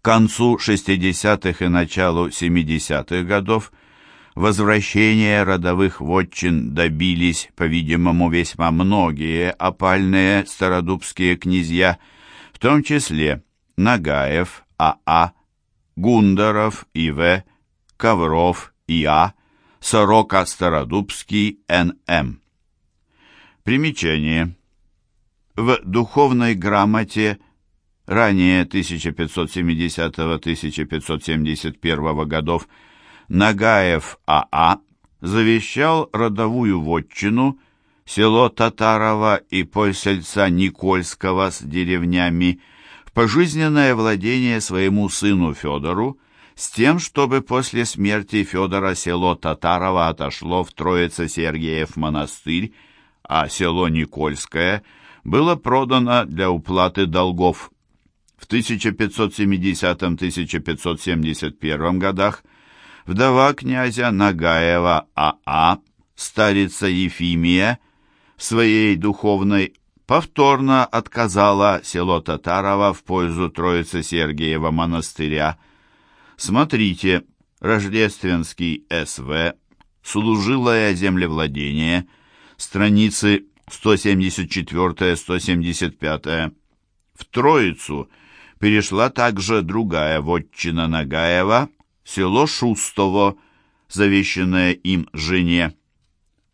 К концу 60-х и началу 70-х годов возвращения родовых вотчин добились, по-видимому, весьма многие опальные стародубские князья, в том числе Нагаев А.А., Гундаров И.В., Ковров И.А., Сорока Стародубский Н.М. Примечание. В духовной грамоте ранее 1570-1571 годов Нагаев А.А. завещал родовую вотчину село Татарова и посельца Никольского с деревнями в пожизненное владение своему сыну Федору с тем, чтобы после смерти Федора село Татарова отошло в Троице-Сергиев монастырь, а село Никольское было продано для уплаты долгов. В 1570-1571 годах вдова князя Нагаева А.А., старица Ефимия, своей духовной повторно отказала село Татарова в пользу Троицы Сергиева монастыря. Смотрите, Рождественский СВ, служилое землевладение, страницы 174-175. В Троицу перешла также другая вотчина Нагаева, село Шустово, завещанное им жене.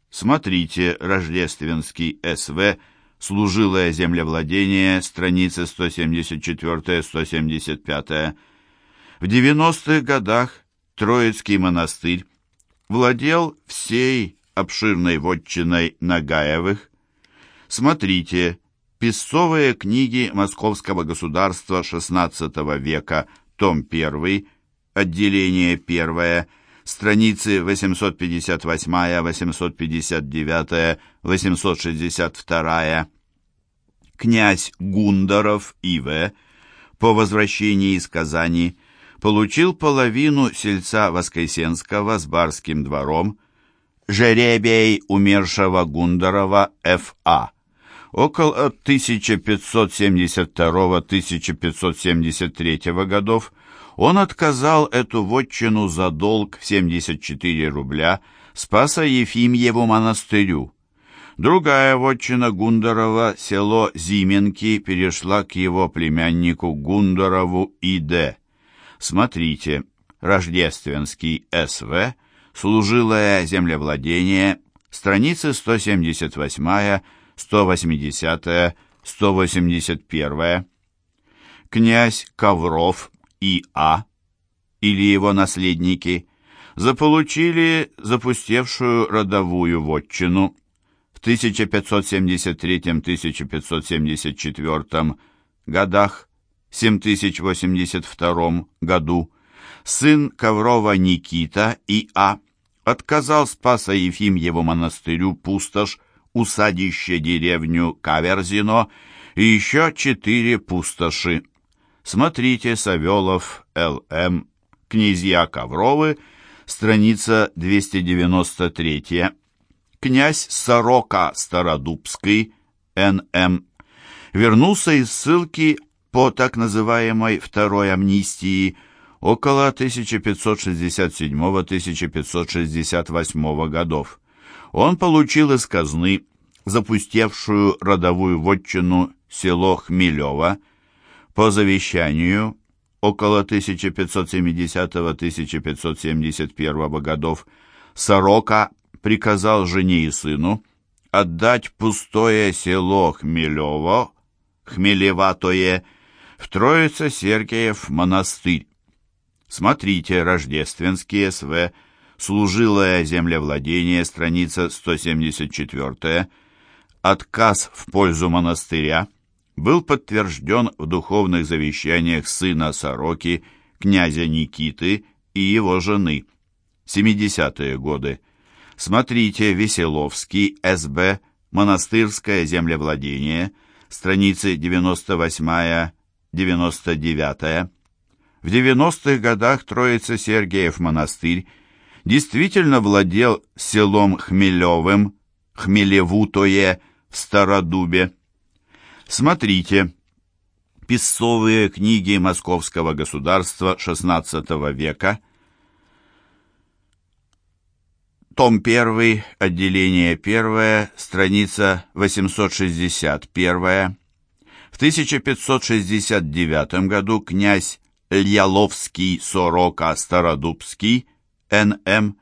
Смотрите Рождественский СВ, служилое землевладение, страницы 174-175. В 90-х годах Троицкий монастырь владел всей обширной вотчиной Нагаевых. Смотрите Песцовые книги Московского государства XVI века, том 1, отделение 1, страницы 858, 859, 862. Князь Гундаров И.В. по возвращении из Казани получил половину сельца Воскресенского с барским двором, жеребей умершего Гундарова Ф.А. Около 1572-1573 годов он отказал эту вотчину за долг в 74 рубля Спаса Ефимьеву монастырю. Другая вотчина Гундарова, село Зименки, перешла к его племяннику Гундарову И.Д. Смотрите, Рождественский С.В., служилое землевладение, страницы 178 180, 181. Князь Ковров И.А. или его наследники заполучили запустевшую родовую вотчину в 1573-1574 годах, 7082 году, сын Коврова Никита И.А. отказал Спаса Ефимьеву монастырю пустошь усадище деревню Каверзино и еще четыре пустоши. Смотрите Савелов, Л.М., князья Ковровы, страница 293. Князь Сорока Стародубский, Н.М., вернулся из ссылки по так называемой Второй амнистии около 1567-1568 годов он получил из казны запустевшую родовую вотчину село Хмелево по завещанию около 1570-1571 годов Сорока приказал жене и сыну отдать пустое село Хмелево, Хмелеватое, в Троице-Сергиев монастырь. Смотрите Рождественский СВ служилое землевладение, страница 174, отказ в пользу монастыря был подтвержден в духовных завещаниях сына Сороки, князя Никиты и его жены. 70-е годы. Смотрите Веселовский, СБ, монастырское землевладение, страницы 98-99. В 90-х годах Троица Сергиев монастырь действительно владел селом Хмелевым, Хмелевутое в Стародубе. Смотрите, Песцовые книги Московского государства XVI века. Том 1, отделение 1, страница 861. В 1569 году князь Льяловский Сорока Стародубский, Н.М.,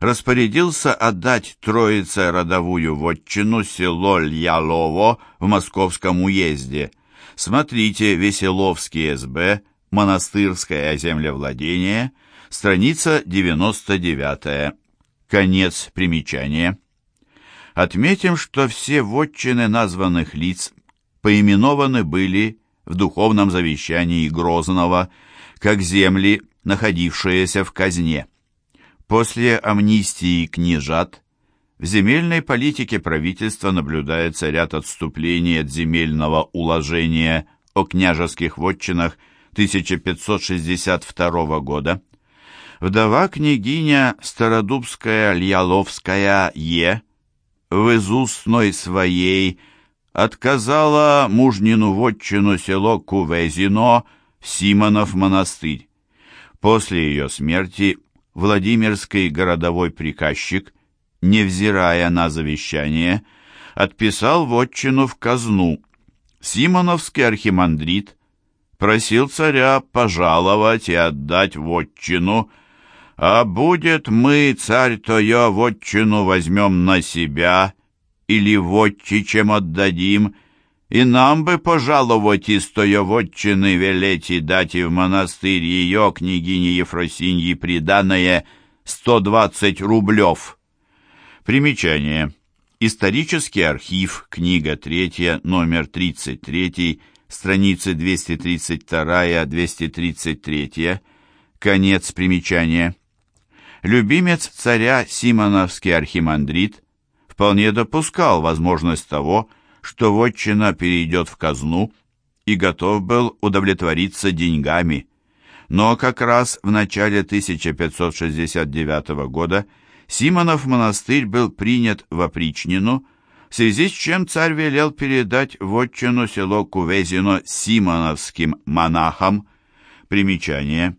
распорядился отдать Троице родовую вотчину село Льялово в Московском уезде. Смотрите Веселовский СБ, Монастырское землевладение, страница 99. Конец примечания. Отметим, что все вотчины названных лиц поименованы были в духовном завещании Грозного как земли, находившиеся в казне. После амнистии княжат в земельной политике правительства наблюдается ряд отступлений от земельного уложения о княжеских вотчинах 1562 года. Вдова княгиня Стародубская Льяловская Е в изустной своей отказала мужнину вотчину село Кувезино Симонов монастырь. После ее смерти Владимирский городовой приказчик, невзирая на завещание, отписал вотчину в казну. Симоновский архимандрит просил царя пожаловать и отдать вотчину, а будет мы, царь, то я вотчину возьмем на себя или вотчичем отдадим, и нам бы пожаловать из тою вотчины велеть и дать и в монастырь ее, княгине Ефросиньи, приданное сто двадцать рублев. Примечание. Исторический архив, книга третья, номер тридцать третий, страницы 232-233, конец примечания. Любимец царя Симоновский архимандрит вполне допускал возможность того, что вотчина перейдет в казну и готов был удовлетвориться деньгами. Но как раз в начале 1569 года Симонов монастырь был принят в опричнину, в связи с чем царь велел передать вотчину село Кувезино симоновским монахам. Примечание.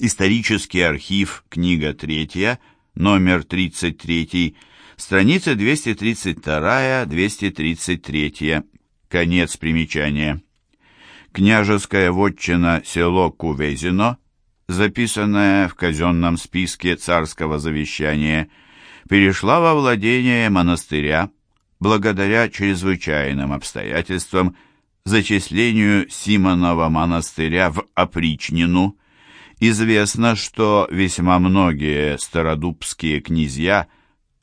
Исторический архив, книга 3, номер 33, Страница 232-233. Конец примечания. Княжеская вотчина село Кувезино, записанная в казенном списке царского завещания, перешла во владение монастыря благодаря чрезвычайным обстоятельствам зачислению Симонова монастыря в опричнину. Известно, что весьма многие стародубские князья –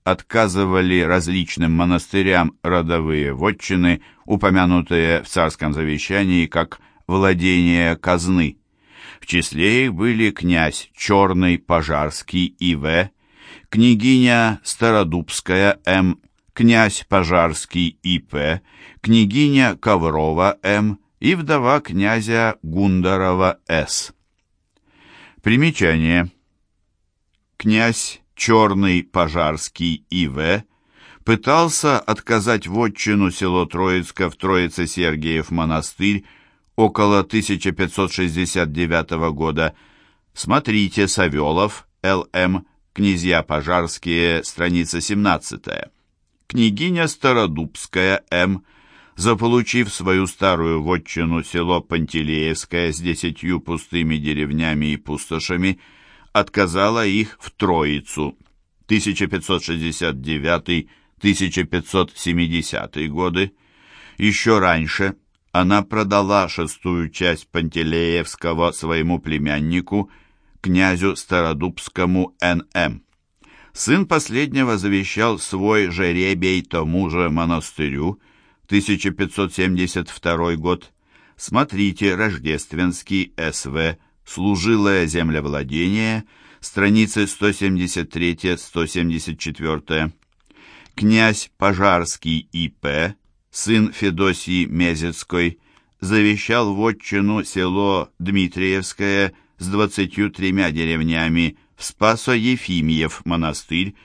отказывали различным монастырям родовые вотчины, упомянутые в царском завещании как владение казны. В числе их были князь Черный, Пожарский И.В., княгиня Стародубская М., князь Пожарский И.П., княгиня Коврова М. и вдова князя Гундарова С. Примечание. Князь Черный Пожарский И.В., пытался отказать вотчину село Троицко в Троице-Сергиев монастырь около 1569 года. Смотрите Савелов, Л.М., князья Пожарские, страница 17. Княгиня Стародубская, М., заполучив свою старую вотчину село Пантелеевское с десятью пустыми деревнями и пустошами, отказала их в Троицу 1569-1570 годы. Еще раньше она продала шестую часть Пантелеевского своему племяннику, князю Стародубскому Н.М. Сын последнего завещал свой жеребий тому же монастырю, 1572 год. Смотрите Рождественский С.В служилое землевладение, страницы 173-174. Князь Пожарский И.П., сын Федосии Мезецкой, завещал вотчину село Дмитриевское с двадцатью тремя деревнями в Спасо-Ефимьев монастырь.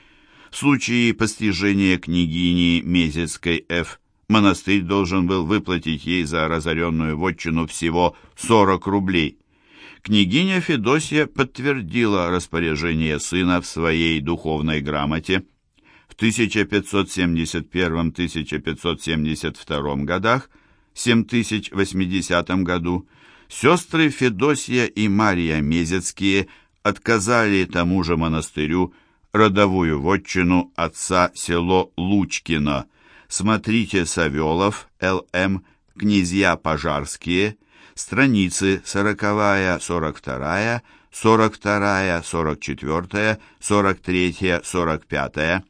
В случае постижения княгини Мезецкой Ф. монастырь должен был выплатить ей за разоренную вотчину всего 40 рублей. Княгиня Федосия подтвердила распоряжение сына в своей духовной грамоте. В 1571-1572 годах, 7080 году, сестры Федосия и Мария Мезецкие отказали тому же монастырю родовую вотчину отца село Лучкино. Смотрите Савелов, Л.М., князья Пожарские, страницы 40-42, 42, 44, 43, 45.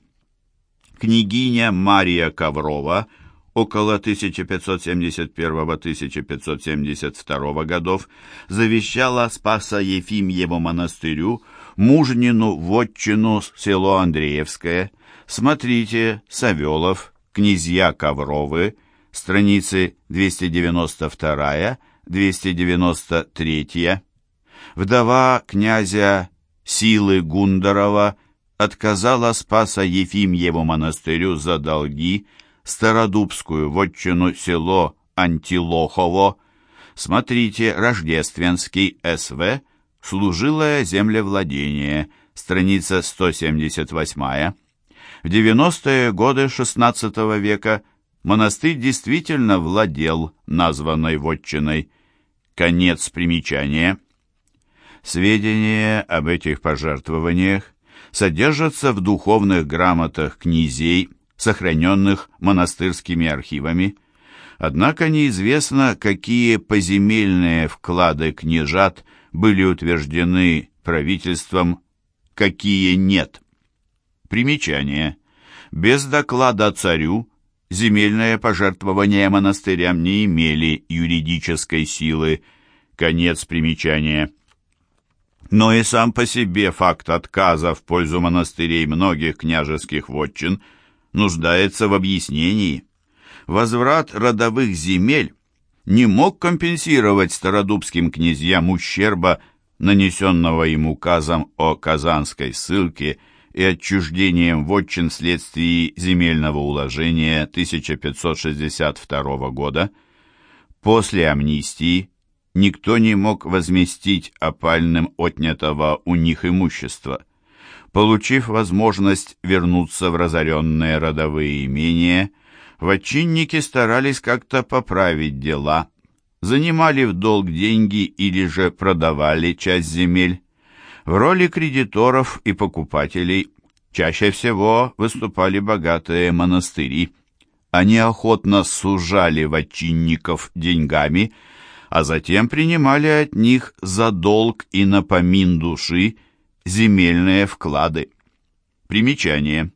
Княгиня Мария Коврова около 1571-1572 годов завещала Спаса Ефимьеву монастырю мужнину вотчину село Андреевское. Смотрите Савелов, князья Ковровы, страницы 292-293. Вдова князя Силы Гундарова отказала Спаса Ефимьеву монастырю за долги Стародубскую вотчину село Антилохово. Смотрите Рождественский СВ Служилое землевладение, страница 178. В 90-е годы XVI века монастырь действительно владел названной вотчиной. Конец примечания. Сведения об этих пожертвованиях содержатся в духовных грамотах князей, сохраненных монастырскими архивами. Однако неизвестно, какие поземельные вклады княжат – были утверждены правительством, какие нет. Примечание. Без доклада царю земельные пожертвования монастырям не имели юридической силы. Конец примечания. Но и сам по себе факт отказа в пользу монастырей многих княжеских вотчин нуждается в объяснении. Возврат родовых земель не мог компенсировать стародубским князьям ущерба, нанесенного им указом о казанской ссылке и отчуждением вотчин вследствие земельного уложения 1562 года. После амнистии никто не мог возместить опальным отнятого у них имущества. Получив возможность вернуться в разоренные родовые имения – Вотчинники старались как-то поправить дела, занимали в долг деньги или же продавали часть земель. В роли кредиторов и покупателей чаще всего выступали богатые монастыри. Они охотно сужали вотчинников деньгами, а затем принимали от них за долг и напомин души земельные вклады. Примечание.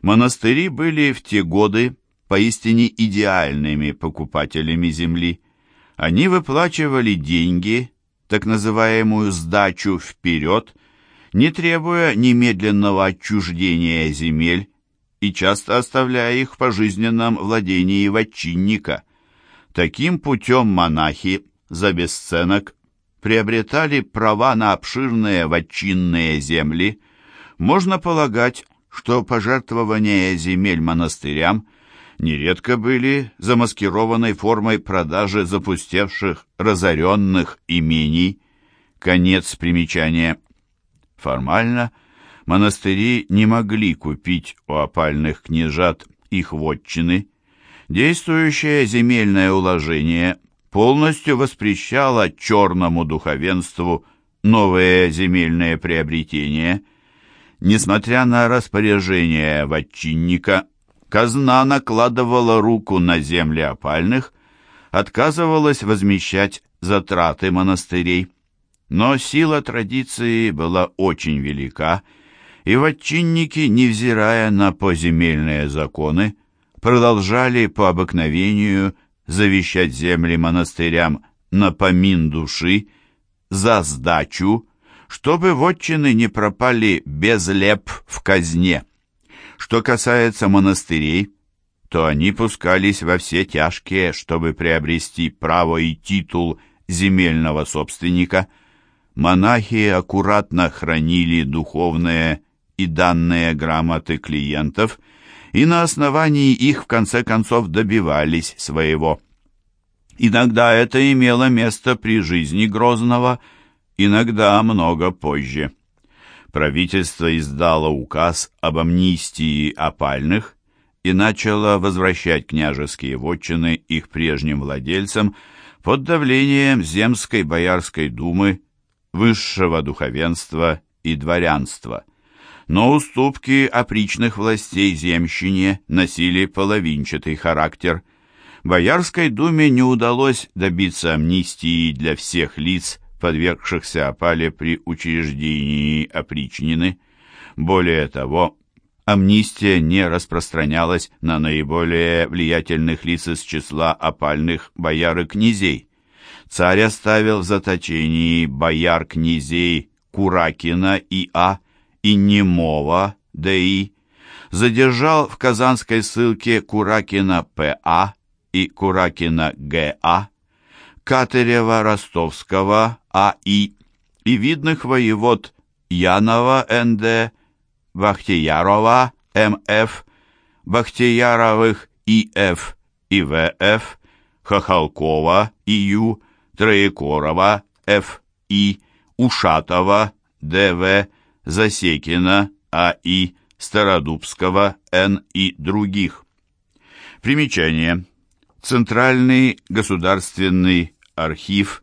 Монастыри были в те годы поистине идеальными покупателями земли. Они выплачивали деньги, так называемую сдачу вперед, не требуя немедленного отчуждения земель и часто оставляя их в пожизненном владении вотчинника. Таким путем монахи за бесценок приобретали права на обширные вотчинные земли. Можно полагать, что пожертвование земель монастырям нередко были замаскированной формой продажи запустевших, разоренных имений. Конец примечания. Формально монастыри не могли купить у опальных княжат их вотчины. Действующее земельное уложение полностью воспрещало черному духовенству новые земельные приобретения. Несмотря на распоряжение вотчинника казна накладывала руку на земли опальных, отказывалась возмещать затраты монастырей. Но сила традиции была очень велика, и вотчинники, невзирая на поземельные законы, продолжали по обыкновению завещать земли монастырям на помин души, за сдачу, чтобы вотчины не пропали без леп в казне. Что касается монастырей, то они пускались во все тяжкие, чтобы приобрести право и титул земельного собственника. Монахи аккуратно хранили духовные и данные грамоты клиентов и на основании их в конце концов добивались своего. Иногда это имело место при жизни Грозного, иногда много позже. Правительство издало указ об амнистии опальных и начало возвращать княжеские вотчины их прежним владельцам под давлением Земской Боярской думы, высшего духовенства и дворянства. Но уступки опричных властей земщине носили половинчатый характер – Боярской думе не удалось добиться амнистии для всех лиц, подвергшихся опале при учреждении опричнины. Более того, амнистия не распространялась на наиболее влиятельных лиц из числа опальных бояр и князей. Царь оставил в заточении бояр-князей Куракина И.А. и Немова Д.И., задержал в казанской ссылке Куракина П.А., и Куракина Г.А., Катырева Ростовского А.И. и видных воевод Янова Н.Д., Бахтиярова М.Ф., Бахтияровых И.Ф. и В.Ф., Хохолкова И.Ю., Троекорова Ф.И., Ушатова Д.В., Засекина А.И., Стародубского Н. и других. Примечание. Центральный государственный архив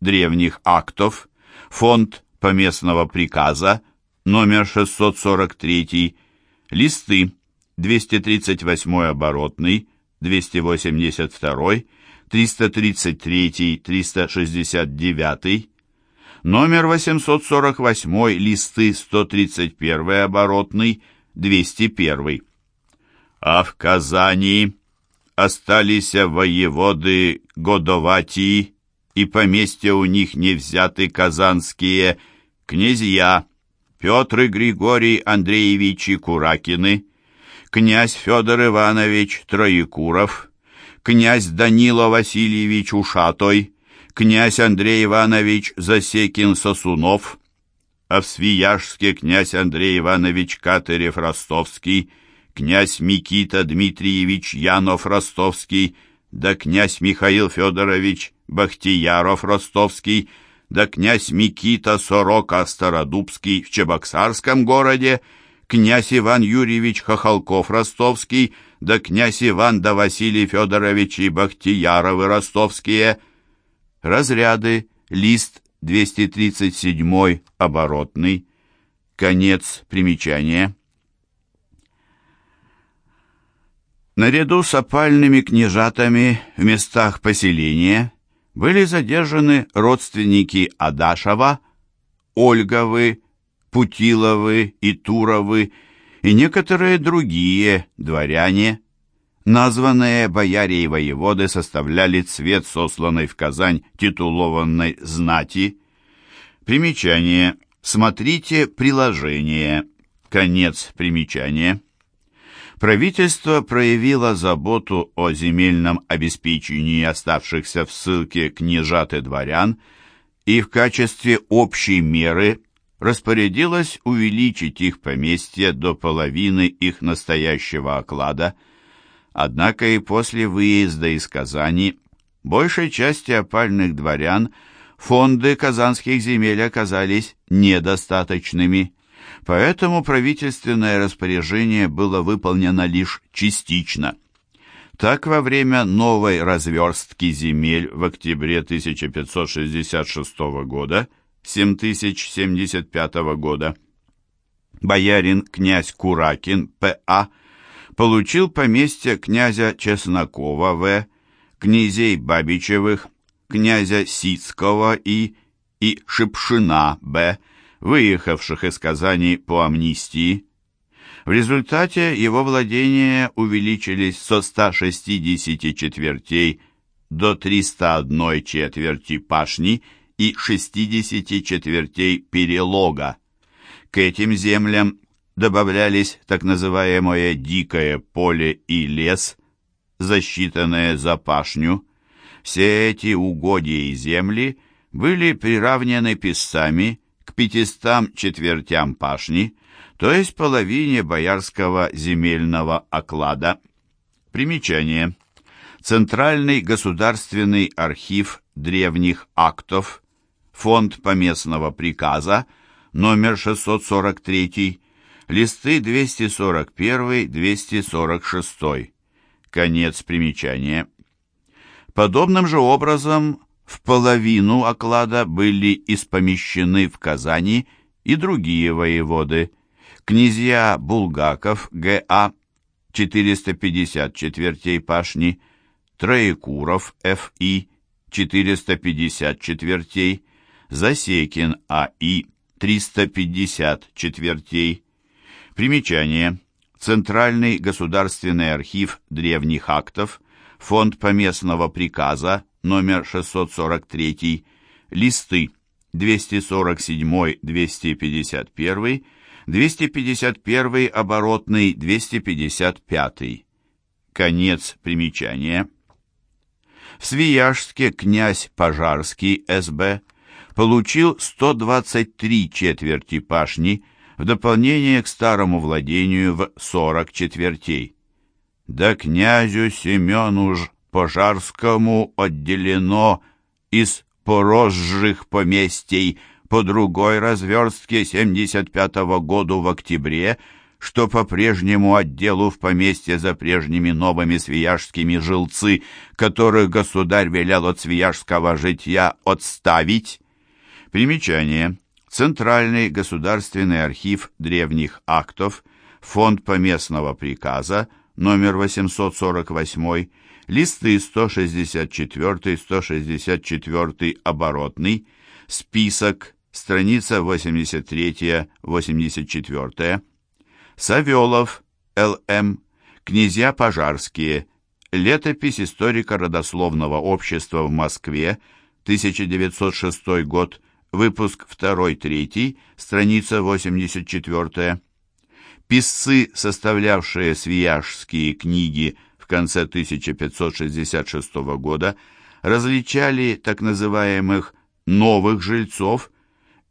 древних актов, фонд поместного приказа, номер 643, листы 238 оборотный, 282, 333, 369, номер 848, листы 131 оборотный, 201. А в Казани остались воеводы Годоватии, и поместья у них не взяты казанские князья Петр и Григорий Андреевичи Куракины, князь Федор Иванович Троекуров, князь Данила Васильевич Ушатой, князь Андрей Иванович Засекин-Сосунов, а в Свияжске князь Андрей Иванович Катырев-Ростовский, князь Микита Дмитриевич Янов-Ростовский, да князь Михаил Федорович Бахтияров-Ростовский, да князь Микита Сорока Стародубский в Чебоксарском городе, князь Иван Юрьевич Хохолков-Ростовский, да князь Иван да Василий Федорович и Бахтияровы Ростовские. Разряды, лист 237 оборотный, конец примечания. Наряду с опальными княжатами в местах поселения были задержаны родственники Адашева, Ольговы, Путиловы и Туровы и некоторые другие дворяне. Названные бояре и воеводы составляли цвет сосланной в Казань титулованной знати. Примечание. Смотрите приложение. Конец примечания правительство проявило заботу о земельном обеспечении оставшихся в ссылке княжат и дворян и в качестве общей меры распорядилось увеличить их поместье до половины их настоящего оклада, однако и после выезда из Казани большей части опальных дворян фонды казанских земель оказались недостаточными поэтому правительственное распоряжение было выполнено лишь частично. Так, во время новой разверстки земель в октябре 1566 года, 7075 года, боярин князь Куракин П.А. получил поместье князя Чеснокова В., князей Бабичевых, князя Сицкого И. и Шипшина Б., выехавших из Казани по амнистии. В результате его владения увеличились со 160 четвертей до 301 четверти пашни и 60 четвертей перелога. К этим землям добавлялись так называемое «дикое поле» и лес, засчитанное за пашню. Все эти угодья и земли были приравнены писцами к пятистам четвертям пашни, то есть половине боярского земельного оклада. Примечание. Центральный государственный архив древних актов, фонд поместного приказа, номер 643, листы 241-246. Конец примечания. Подобным же образом в половину оклада были испомещены в Казани и другие воеводы. Князья Булгаков, Г.А., 454 пашни, Троекуров, Ф.И., 454, Засекин, А.И., 354. Примечание. Центральный государственный архив древних актов, Фонд поместного приказа, номер 643, листы 247-251, 251 оборотный, 255. Конец примечания. В Свияжске князь Пожарский СБ получил 123 четверти пашни в дополнение к старому владению в 40 четвертей. Да князю Семену ж Пожарскому отделено из поросжих поместей по другой разверстке 75-го года в октябре, что по прежнему отделу в поместье за прежними новыми свияжскими жилцы, которых государь велел от свияжского житья отставить. Примечание. Центральный государственный архив древних актов, фонд поместного приказа, номер 848, листы 164-164 оборотный, список, страница 83-84, Савелов, Л.М., князья Пожарские, летопись историко-родословного общества в Москве, 1906 год, выпуск 2-3, страница 84. Писцы, составлявшие свияжские книги в конце 1566 года, различали так называемых «новых жильцов»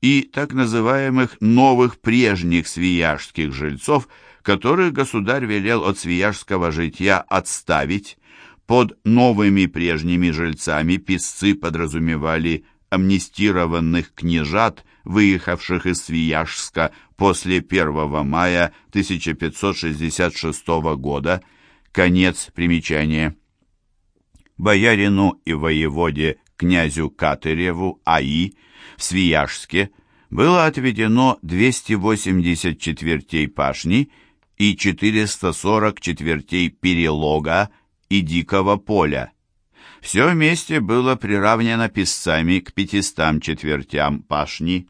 и так называемых новых прежних свияжских жильцов, которых государь велел от свияжского житья отставить. Под новыми прежними жильцами писцы подразумевали амнистированных княжат, выехавших из Свияжска после 1 мая 1566 года. Конец примечания. Боярину и воеводе князю Катыреву А.И. в Свияжске было отведено 280 четвертей пашни и 440 четвертей перелога и дикого поля. Все вместе было приравнено писцами к 500 четвертям пашни.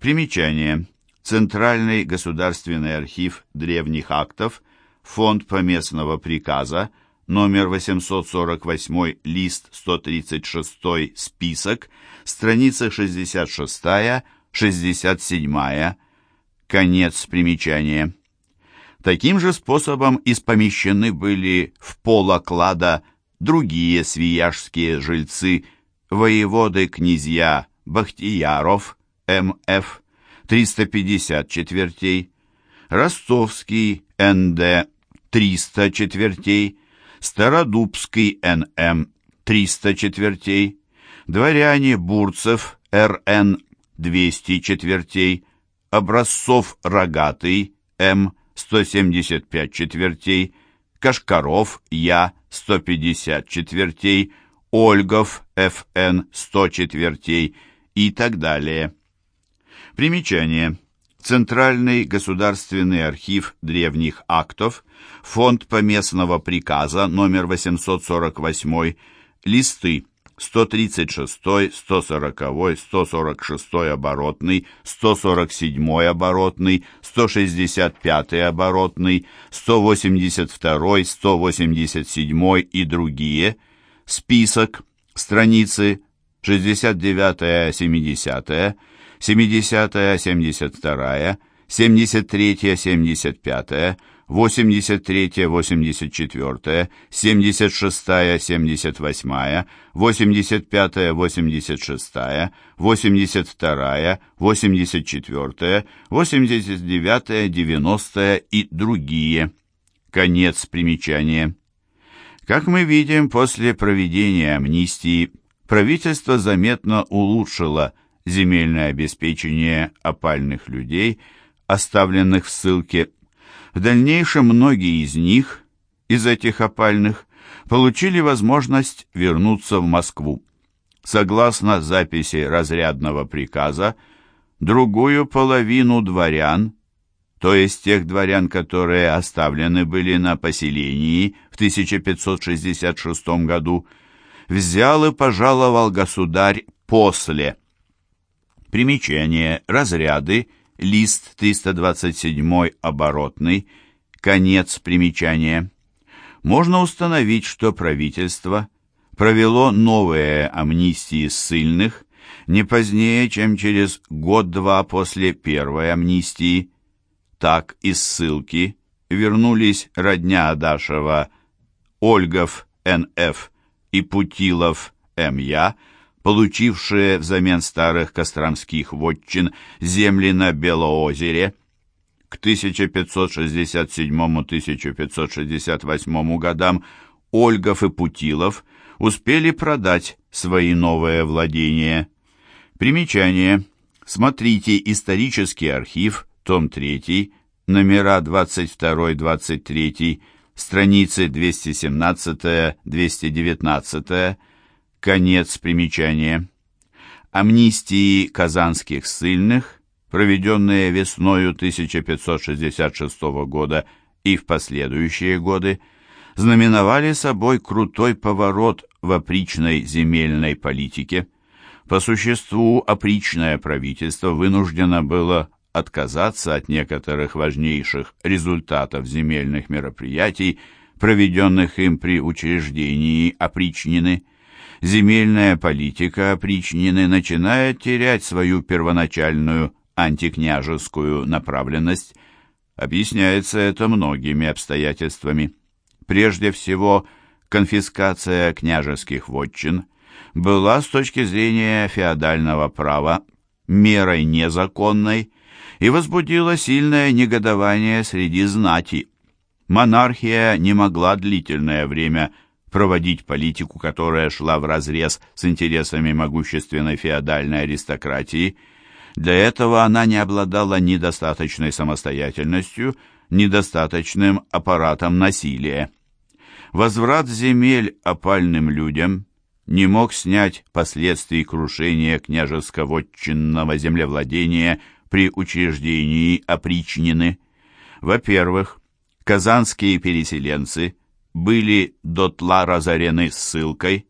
Примечание. Центральный государственный архив древних актов, фонд поместного приказа, номер 848, лист 136, список, страница 66-67, конец примечания. Таким же способом испомещены были в пол оклада другие свияжские жильцы, воеводы-князья Бахтияров, М.Ф., 350 четвертей, Ростовский, Н.Д., 300 четвертей, Стародубский Н.М. 300 четвертей, дворяне Бурцев Р.Н. 200 четвертей, Образцов Рогатый М. 175 четвертей, Кашкаров Я 150 четвертей, Ольгов Ф.Н. 100 четвертей и так далее. Примечание. Центральный государственный архив древних актов, фонд поместного приказа номер 848, листы 136, 140, 146 оборотный, 147 оборотный, 165 оборотный, 182, 187 и другие. Список. Страницы 69-70, 70-72, 73-75, 83, 84, 76, 78, 85, 86, 82, 84, 89, 90 и другие. Конец примечания. Как мы видим, после проведения амнистии правительство заметно улучшило земельное обеспечение опальных людей, оставленных в ссылке в дальнейшем многие из них, из этих опальных, получили возможность вернуться в Москву. Согласно записи разрядного приказа, другую половину дворян, то есть тех дворян, которые оставлены были на поселении в 1566 году, взял и пожаловал государь после. Примечание, разряды лист 327 оборотный, конец примечания. Можно установить, что правительство провело новые амнистии ссыльных не позднее, чем через год-два после первой амнистии. Так из ссылки вернулись родня Адашева, Ольгов Н.Ф. и Путилов М.Я., получившие взамен старых костромских вотчин земли на Белоозере, к 1567-1568 годам Ольгов и Путилов успели продать свои новые владения. Примечание. Смотрите исторический архив, том 3, номера 22-23, страницы 217-219, Конец примечания. Амнистии казанских ссыльных, проведенные весною 1566 года и в последующие годы, знаменовали собой крутой поворот в опричной земельной политике. По существу опричное правительство вынуждено было отказаться от некоторых важнейших результатов земельных мероприятий, проведенных им при учреждении опричнины – земельная политика опричнины начинает терять свою первоначальную антикняжескую направленность. Объясняется это многими обстоятельствами. Прежде всего, конфискация княжеских вотчин была с точки зрения феодального права мерой незаконной и возбудила сильное негодование среди знати. Монархия не могла длительное время проводить политику, которая шла вразрез с интересами могущественной феодальной аристократии. Для этого она не обладала недостаточной самостоятельностью, недостаточным аппаратом насилия. Возврат земель опальным людям не мог снять последствий крушения княжеско-вотчинного землевладения при учреждении опричнины. Во-первых, казанские переселенцы – были дотла разорены ссылкой.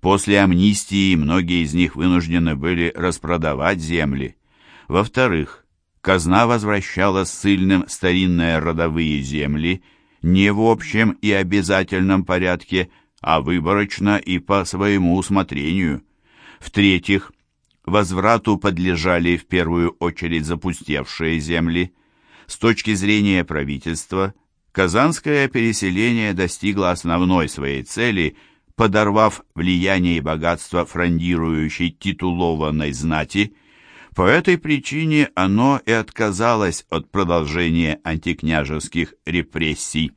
После амнистии многие из них вынуждены были распродавать земли. Во-вторых, казна возвращала ссыльным старинные родовые земли не в общем и обязательном порядке, а выборочно и по своему усмотрению. В-третьих, возврату подлежали в первую очередь запустевшие земли. С точки зрения правительства – Казанское переселение достигло основной своей цели, подорвав влияние и богатство фрондирующей титулованной знати. По этой причине оно и отказалось от продолжения антикняжеских репрессий.